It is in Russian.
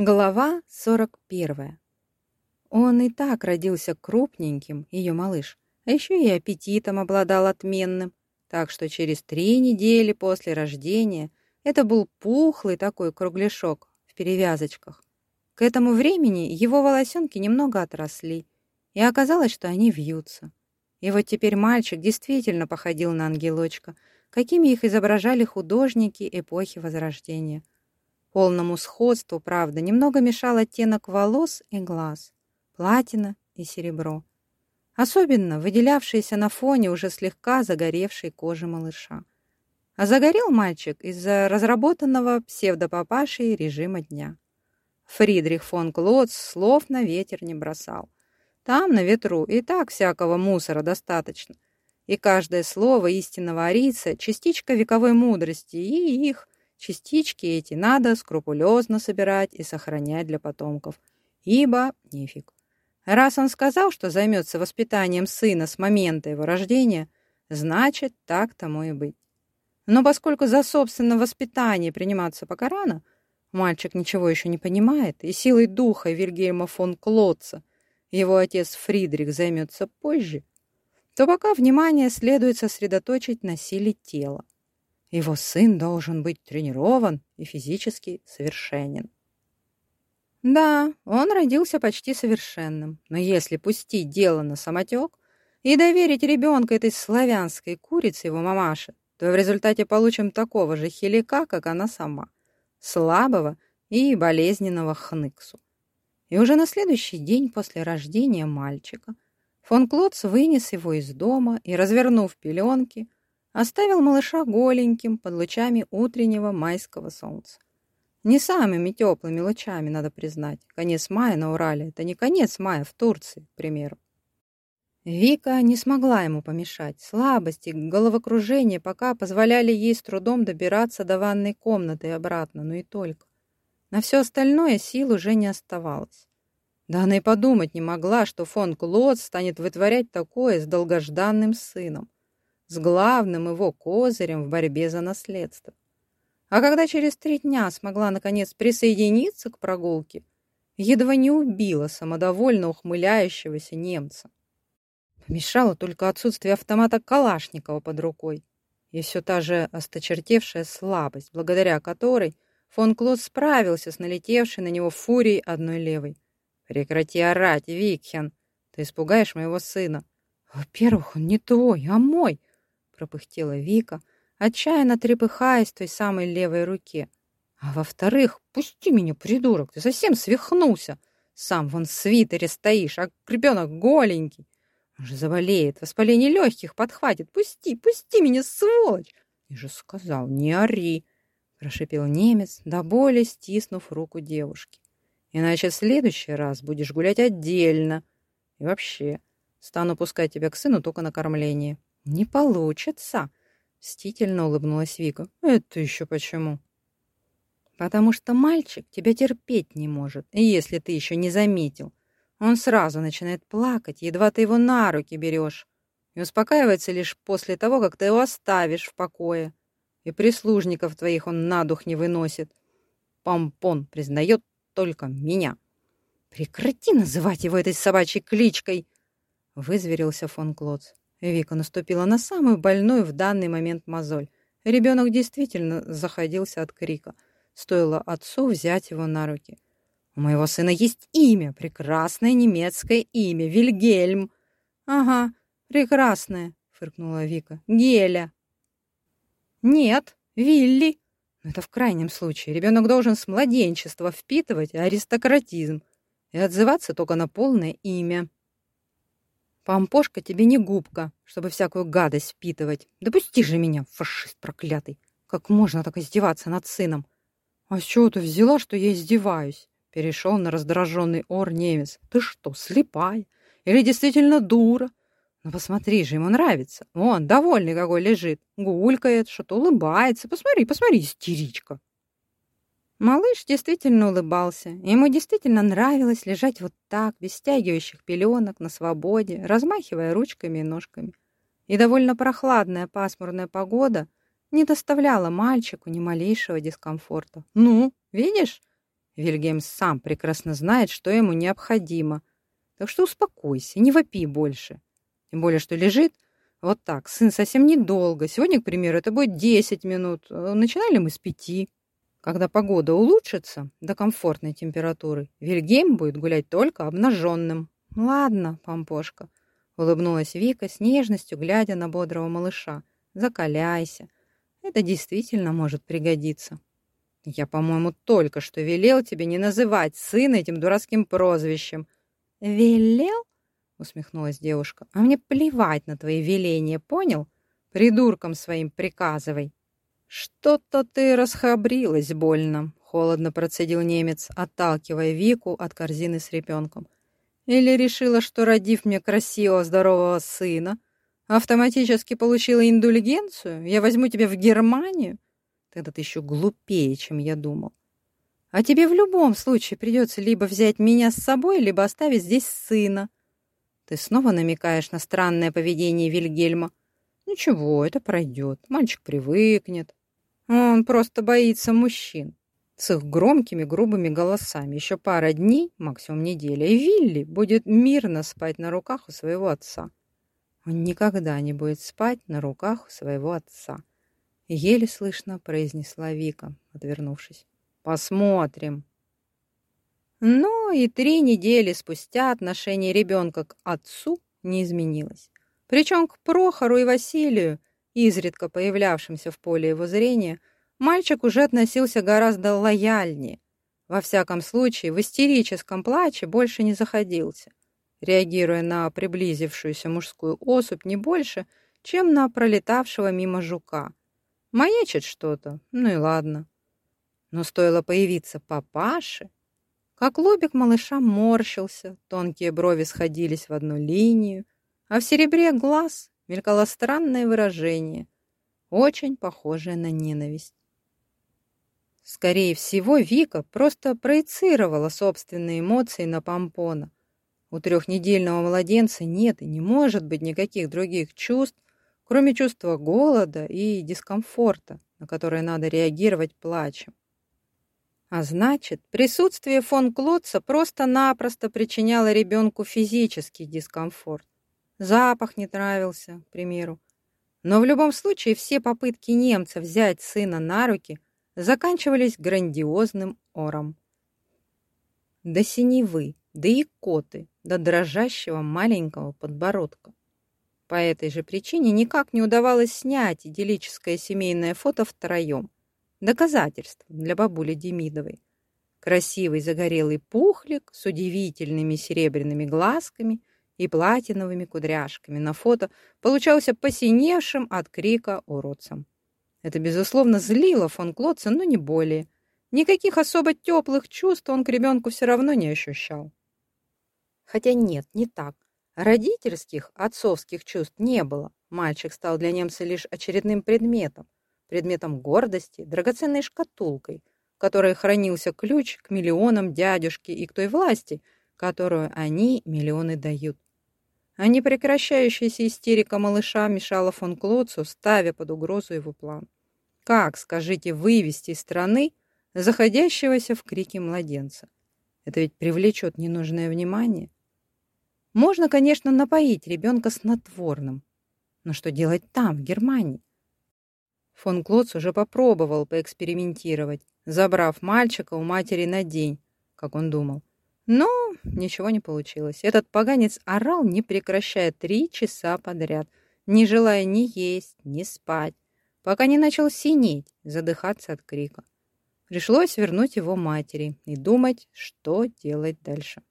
Глава 41. Он и так родился крупненьким, ее малыш, а еще и аппетитом обладал отменным, так что через три недели после рождения это был пухлый такой кругляшок в перевязочках. К этому времени его волосенки немного отросли, и оказалось, что они вьются. И вот теперь мальчик действительно походил на ангелочка, какими их изображали художники эпохи Возрождения – Полному сходству, правда, немного мешал оттенок волос и глаз, платина и серебро, особенно выделявшиеся на фоне уже слегка загоревшей кожи малыша. А загорел мальчик из-за разработанного псевдопапашей режима дня. Фридрих фон Клотц слов на ветер не бросал. Там, на ветру, и так всякого мусора достаточно. И каждое слово истинного арийца – частичка вековой мудрости, и их Частички эти надо скрупулезно собирать и сохранять для потомков, ибо нефиг. Раз он сказал, что займется воспитанием сына с момента его рождения, значит, так тому и быть. Но поскольку за собственное воспитание приниматься пока рано, мальчик ничего еще не понимает, и силой духа Вильгельма фон Клотца его отец Фридрих займется позже, то пока внимание следует сосредоточить на силе тела. Его сын должен быть тренирован и физически совершенен. Да, он родился почти совершенным, но если пустить дело на самотек и доверить ребенка этой славянской курице его мамаше, то в результате получим такого же хилика, как она сама, слабого и болезненного хныксу. И уже на следующий день после рождения мальчика фон Клотц вынес его из дома и, развернув пеленки, оставил малыша голеньким под лучами утреннего майского солнца. Не самыми теплыми лучами, надо признать. Конец мая на Урале – это не конец мая в Турции, к примеру. Вика не смогла ему помешать. Слабости, головокружение пока позволяли ей с трудом добираться до ванной комнаты и обратно, но и только. На все остальное сил уже не оставалось. Да она и подумать не могла, что фон Клод станет вытворять такое с долгожданным сыном с главным его козырем в борьбе за наследство. А когда через три дня смогла наконец присоединиться к прогулке, едва не убила самодовольно ухмыляющегося немца. Помешало только отсутствие автомата Калашникова под рукой и все та же осточертевшая слабость, благодаря которой фон Клод справился с налетевшей на него фурией одной левой. «Прекрати орать, Викхен! Ты испугаешь моего сына!» «Во-первых, он не твой, а мой!» Пропыхтела Вика, отчаянно трепыхаясь той самой левой руке. А во-вторых, пусти меня, придурок, ты совсем свихнулся. Сам вон в свитере стоишь, а ребенок голенький. Он же заболеет, воспаление легких подхватит. Пусти, пусти меня, сволочь! Я же сказал, не ори, прошипел немец, до боли стиснув руку девушки. Иначе в следующий раз будешь гулять отдельно. И вообще, стану пускать тебя к сыну только на кормление. «Не получится», — мстительно улыбнулась Вика. «Это еще почему?» «Потому что мальчик тебя терпеть не может, и если ты еще не заметил. Он сразу начинает плакать, едва ты его на руки берешь, и успокаивается лишь после того, как ты его оставишь в покое. И прислужников твоих он на дух не выносит. Помпон признает только меня». «Прекрати называть его этой собачьей кличкой!» — вызверился фон Клоц. Вика наступила на самую больную в данный момент мозоль. Ребенок действительно заходился от крика. Стоило отцу взять его на руки. «У моего сына есть имя, прекрасное немецкое имя, Вильгельм». «Ага, прекрасное», — фыркнула Вика. «Геля». «Нет, Вилли». это в крайнем случае. Ребенок должен с младенчества впитывать аристократизм и отзываться только на полное имя. Помпошка тебе не губка, чтобы всякую гадость впитывать. Допусти же меня, фашист проклятый. Как можно так издеваться над сыном? А с чего ты взяла, что я издеваюсь? Перешел на раздраженный ор немец. Ты что, слепая? Или действительно дура? Ну посмотри же, ему нравится. Он довольный какой лежит. Гулькает, что-то улыбается. Посмотри, посмотри, истеричка. Малыш действительно улыбался. Ему действительно нравилось лежать вот так, без стягивающих пеленок, на свободе, размахивая ручками и ножками. И довольно прохладная пасмурная погода не доставляла мальчику ни малейшего дискомфорта. «Ну, видишь? Вильгельм сам прекрасно знает, что ему необходимо. Так что успокойся, не вопи больше. Тем более, что лежит вот так, сын совсем недолго. Сегодня, к примеру, это будет 10 минут. Начинали мы с пяти. Когда погода улучшится до комфортной температуры, Вильгельм будет гулять только обнаженным. «Ладно, помпошка», — улыбнулась Вика с нежностью, глядя на бодрого малыша. «Закаляйся. Это действительно может пригодиться». «Я, по-моему, только что велел тебе не называть сына этим дурацким прозвищем». «Велел?» — усмехнулась девушка. «А мне плевать на твои веления, понял? Придуркам своим приказывай». «Что-то ты расхабрилась больно», — холодно процедил немец, отталкивая Вику от корзины с ребенком. «Или решила, что, родив мне красивого, здорового сына, автоматически получила индульгенцию? Я возьму тебя в Германию? Тогда ты еще глупее, чем я думал. А тебе в любом случае придется либо взять меня с собой, либо оставить здесь сына. Ты снова намекаешь на странное поведение Вильгельма. Ничего, это пройдет. Мальчик привыкнет. Он просто боится мужчин. С их громкими грубыми голосами. Еще пара дней, максимум неделя, и Вилли будет мирно спать на руках у своего отца. Он никогда не будет спать на руках у своего отца. Еле слышно произнесла Вика, отвернувшись. Посмотрим. Но и три недели спустя отношение ребенка к отцу не изменилось. Причем к Прохору и Василию изредка появлявшимся в поле его зрения, мальчик уже относился гораздо лояльнее. Во всяком случае, в истерическом плаче больше не заходился, реагируя на приблизившуюся мужскую особь не больше, чем на пролетавшего мимо жука. Маячит что-то, ну и ладно. Но стоило появиться папаше, как лобик малыша морщился, тонкие брови сходились в одну линию, а в серебре глаз мелькало странное выражение, очень похожее на ненависть. Скорее всего, Вика просто проецировала собственные эмоции на помпона. У трехнедельного младенца нет и не может быть никаких других чувств, кроме чувства голода и дискомфорта, на которые надо реагировать плачем. А значит, присутствие фон Клотца просто-напросто причиняло ребенку физический дискомфорт. Запах не нравился, к примеру. Но в любом случае все попытки немца взять сына на руки заканчивались грандиозным ором. До синевы, до икоты, до дрожащего маленького подбородка. По этой же причине никак не удавалось снять идиллическое семейное фото втроем. Доказательство для бабули Демидовой. Красивый загорелый пухлик с удивительными серебряными глазками и платиновыми кудряшками на фото получался посиневшим от крика уродцем. Это, безусловно, злило фон Клотца, но не более. Никаких особо теплых чувств он к ребенку все равно не ощущал. Хотя нет, не так. Родительских, отцовских чувств не было. Мальчик стал для немца лишь очередным предметом. Предметом гордости, драгоценной шкатулкой, в которой хранился ключ к миллионам дядюшки и к той власти, которую они миллионы дают. А непрекращающаяся истерика малыша мешала фон Клоцу, ставя под угрозу его план. Как, скажите, вывести из страны заходящегося в крики младенца? Это ведь привлечет ненужное внимание. Можно, конечно, напоить ребенка снотворным. Но что делать там, в Германии? Фон Клоц уже попробовал поэкспериментировать, забрав мальчика у матери на день, как он думал. Но ничего не получилось. Этот поганец орал, не прекращая три часа подряд, не желая ни есть, ни спать, пока не начал синеть, задыхаться от крика. Пришлось вернуть его матери и думать, что делать дальше.